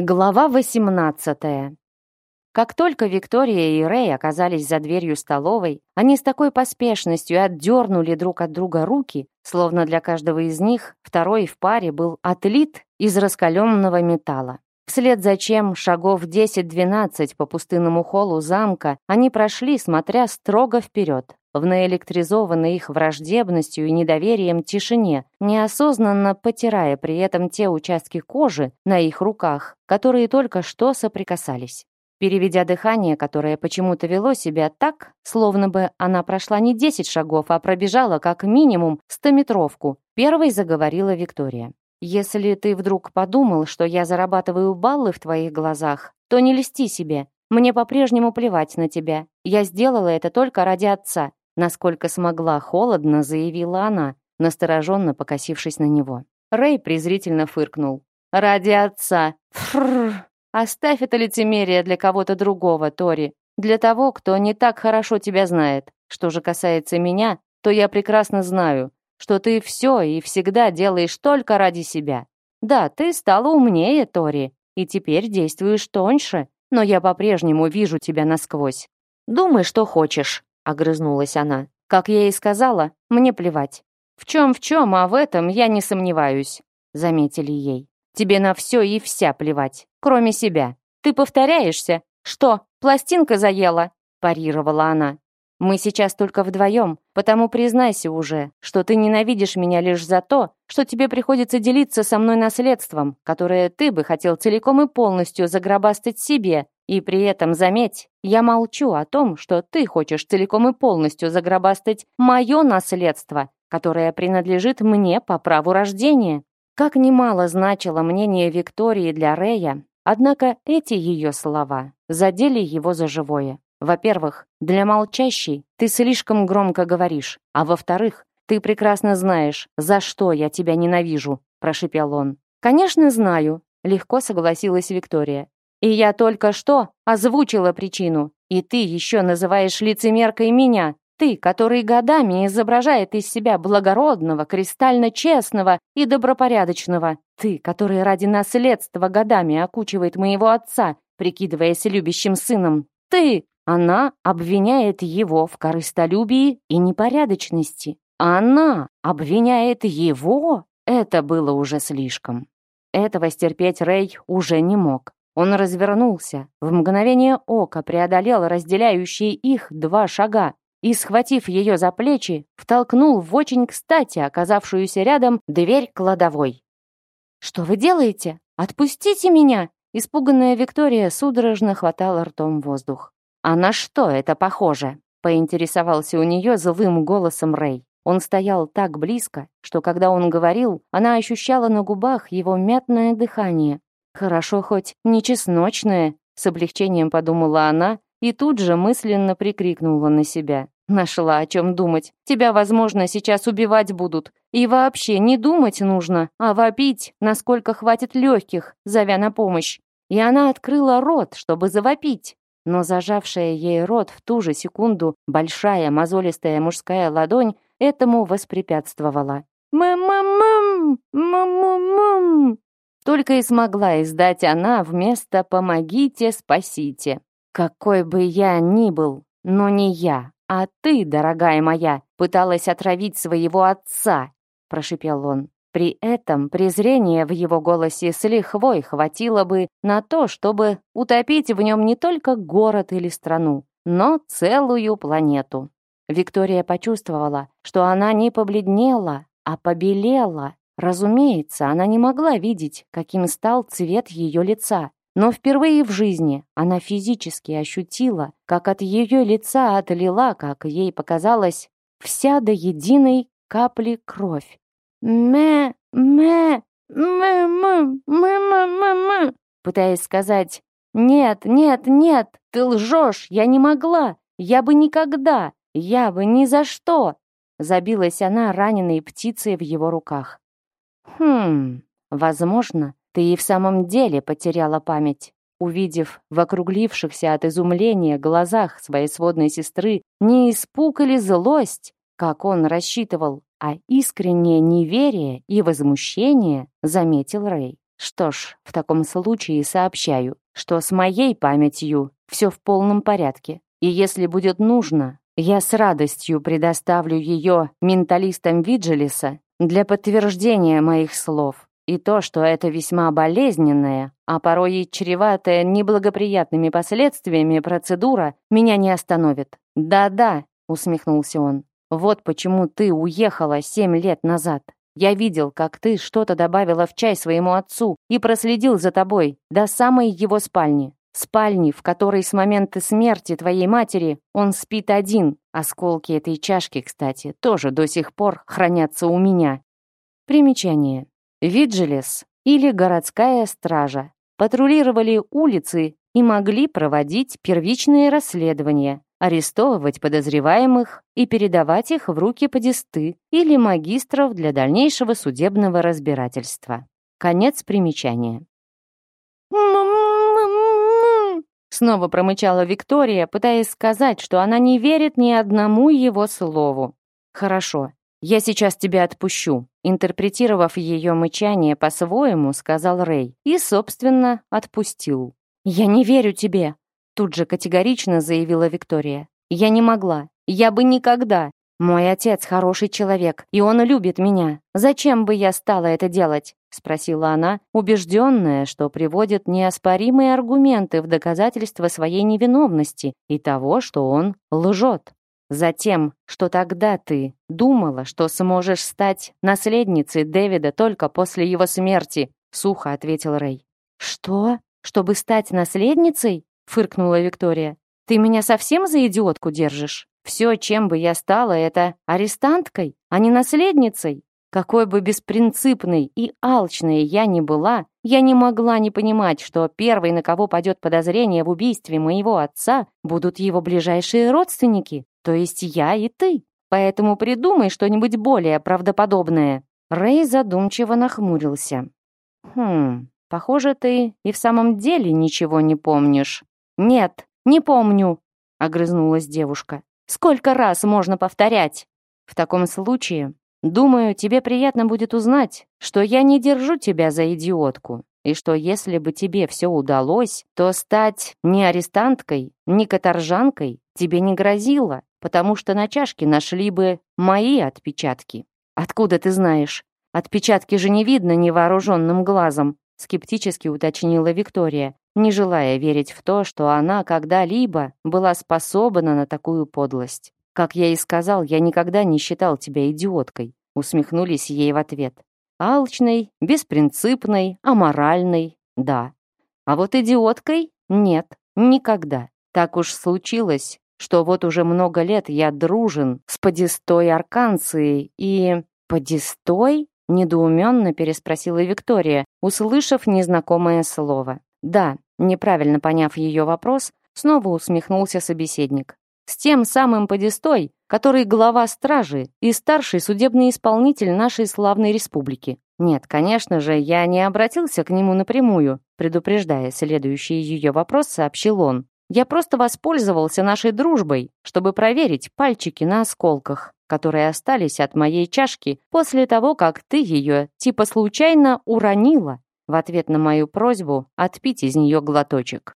Глава 18. Как только Виктория и Рэй оказались за дверью столовой, они с такой поспешностью отдернули друг от друга руки, словно для каждого из них второй в паре был отлит из раскаленного металла. Вслед за чем шагов 10-12 по пустынному холлу замка они прошли, смотря строго вперед в наэлектризованной их враждебностью и недоверием тишине, неосознанно потирая при этом те участки кожи на их руках, которые только что соприкасались. Переведя дыхание, которое почему-то вело себя так, словно бы она прошла не 10 шагов, а пробежала как минимум стометровку, первой заговорила Виктория. «Если ты вдруг подумал, что я зарабатываю баллы в твоих глазах, то не льсти себе. Мне по-прежнему плевать на тебя. Я сделала это только ради отца. Насколько смогла холодно, заявила она, настороженно покосившись на него. Рэй презрительно фыркнул. «Ради отца! фррр, Оставь это лицемерие для кого-то другого, Тори. Для того, кто не так хорошо тебя знает. Что же касается меня, то я прекрасно знаю, что ты все и всегда делаешь только ради себя. Да, ты стала умнее, Тори, и теперь действуешь тоньше, но я по-прежнему вижу тебя насквозь. Думай, что хочешь, огрызнулась она. «Как я и сказала, мне плевать». «В чем, в чем, а в этом я не сомневаюсь», заметили ей. «Тебе на все и вся плевать, кроме себя. Ты повторяешься? Что, пластинка заела?» парировала она. «Мы сейчас только вдвоем, потому признайся уже, что ты ненавидишь меня лишь за то, что тебе приходится делиться со мной наследством, которое ты бы хотел целиком и полностью загробастать себе, и при этом, заметь, я молчу о том, что ты хочешь целиком и полностью загробастать мое наследство, которое принадлежит мне по праву рождения. Как немало значило мнение Виктории для Рея, однако эти ее слова задели его за живое. Во-первых, для молчащей ты слишком громко говоришь, а во-вторых, ты прекрасно знаешь, за что я тебя ненавижу, прошипел он. Конечно, знаю, легко согласилась Виктория. И я только что озвучила причину, и ты еще называешь лицемеркой меня, ты, который годами изображает из себя благородного, кристально честного и добропорядочного. Ты, который ради наследства годами окучивает моего отца, прикидываясь любящим сыном. Ты! Она обвиняет его в корыстолюбии и непорядочности. Она обвиняет его! Это было уже слишком. Этого стерпеть Рэй уже не мог. Он развернулся, в мгновение ока преодолел разделяющие их два шага и, схватив ее за плечи, втолкнул в очень кстати оказавшуюся рядом дверь кладовой. «Что вы делаете? Отпустите меня!» Испуганная Виктория судорожно хватала ртом воздух. «А на что это похоже?» — поинтересовался у нее злым голосом Рэй. Он стоял так близко, что когда он говорил, она ощущала на губах его мятное дыхание, Хорошо хоть не чесночное, с облегчением подумала она и тут же мысленно прикрикнула на себя. Нашла о чем думать. Тебя, возможно, сейчас убивать будут. И вообще не думать нужно, а вопить, насколько хватит легких, зовя на помощь. И она открыла рот, чтобы завопить. Но зажавшая ей рот в ту же секунду большая мозолистая мужская ладонь этому воспрепятствовала. «Мэм-мэм-мэм! Мэм-мэм-мэм!» Только и смогла издать она вместо «помогите, спасите». «Какой бы я ни был, но не я, а ты, дорогая моя, пыталась отравить своего отца», — прошипел он. При этом презрение в его голосе с лихвой хватило бы на то, чтобы утопить в нем не только город или страну, но целую планету. Виктория почувствовала, что она не побледнела, а побелела. Разумеется, она не могла видеть, каким стал цвет ее лица, но впервые в жизни она физически ощутила, как от ее лица отлила, как ей показалось, вся до единой капли кровь. «Мэ, мэ, мэ, мэ, мэ, мэ, мэ, мэ», пытаясь сказать «Нет, нет, нет, ты лжешь, я не могла, я бы никогда, я бы ни за что», забилась она раненой птицей в его руках. Хм, возможно, ты и в самом деле потеряла память. Увидев в округлившихся от изумления глазах своей сводной сестры не испуг или злость, как он рассчитывал, а искреннее неверие и возмущение, заметил Рэй. Что ж, в таком случае сообщаю, что с моей памятью все в полном порядке. И если будет нужно, я с радостью предоставлю ее менталистам Виджелиса для подтверждения моих слов. И то, что это весьма болезненная, а порой и чреватая неблагоприятными последствиями процедура, меня не остановит. «Да-да», — усмехнулся он, — «вот почему ты уехала семь лет назад. Я видел, как ты что-то добавила в чай своему отцу и проследил за тобой до самой его спальни спальни, в которой с момента смерти твоей матери он спит один. Осколки этой чашки, кстати, тоже до сих пор хранятся у меня. Примечание. Виджилес или городская стража патрулировали улицы и могли проводить первичные расследования, арестовывать подозреваемых и передавать их в руки подесты или магистров для дальнейшего судебного разбирательства. Конец примечания. Снова промычала Виктория, пытаясь сказать, что она не верит ни одному его слову. «Хорошо, я сейчас тебя отпущу», интерпретировав ее мычание по-своему, сказал Рэй и, собственно, отпустил. «Я не верю тебе», тут же категорично заявила Виктория. «Я не могла. Я бы никогда. Мой отец хороший человек, и он любит меня. Зачем бы я стала это делать? — спросила она, убежденная, что приводит неоспоримые аргументы в доказательство своей невиновности и того, что он лжет. Затем, что тогда ты думала, что сможешь стать наследницей Дэвида только после его смерти, сухо ответил Рэй. Что? Чтобы стать наследницей? фыркнула Виктория. Ты меня совсем за идиотку держишь? Все, чем бы я стала, это арестанткой, а не наследницей. Какой бы беспринципной и алчной я ни была, я не могла не понимать, что первый, на кого падет подозрение в убийстве моего отца, будут его ближайшие родственники, то есть я и ты. Поэтому придумай что-нибудь более правдоподобное». Рэй задумчиво нахмурился. «Хм, похоже, ты и в самом деле ничего не помнишь». «Нет, не помню», — огрызнулась девушка. «Сколько раз можно повторять?» «В таком случае Думаю, тебе приятно будет узнать, что я не держу тебя за идиотку, и что если бы тебе все удалось, то стать ни арестанткой, ни каторжанкой тебе не грозило, потому что на чашке нашли бы мои отпечатки. Откуда ты знаешь? Отпечатки же не видно невооруженным глазом, скептически уточнила Виктория, не желая верить в то, что она когда-либо была способна на такую подлость. Как я и сказал, я никогда не считал тебя идиоткой, усмехнулись ей в ответ. Алчной, беспринципной, аморальной, да. А вот идиоткой нет, никогда. Так уж случилось, что вот уже много лет я дружен с подестой Арканцией и... «Подестой?» — недоуменно переспросила Виктория, услышав незнакомое слово. «Да», неправильно поняв ее вопрос, снова усмехнулся собеседник с тем самым подестой, который глава стражи и старший судебный исполнитель нашей славной республики. Нет, конечно же, я не обратился к нему напрямую, предупреждая следующий ее вопрос, сообщил он. Я просто воспользовался нашей дружбой, чтобы проверить пальчики на осколках, которые остались от моей чашки после того, как ты ее типа случайно уронила в ответ на мою просьбу отпить из нее глоточек.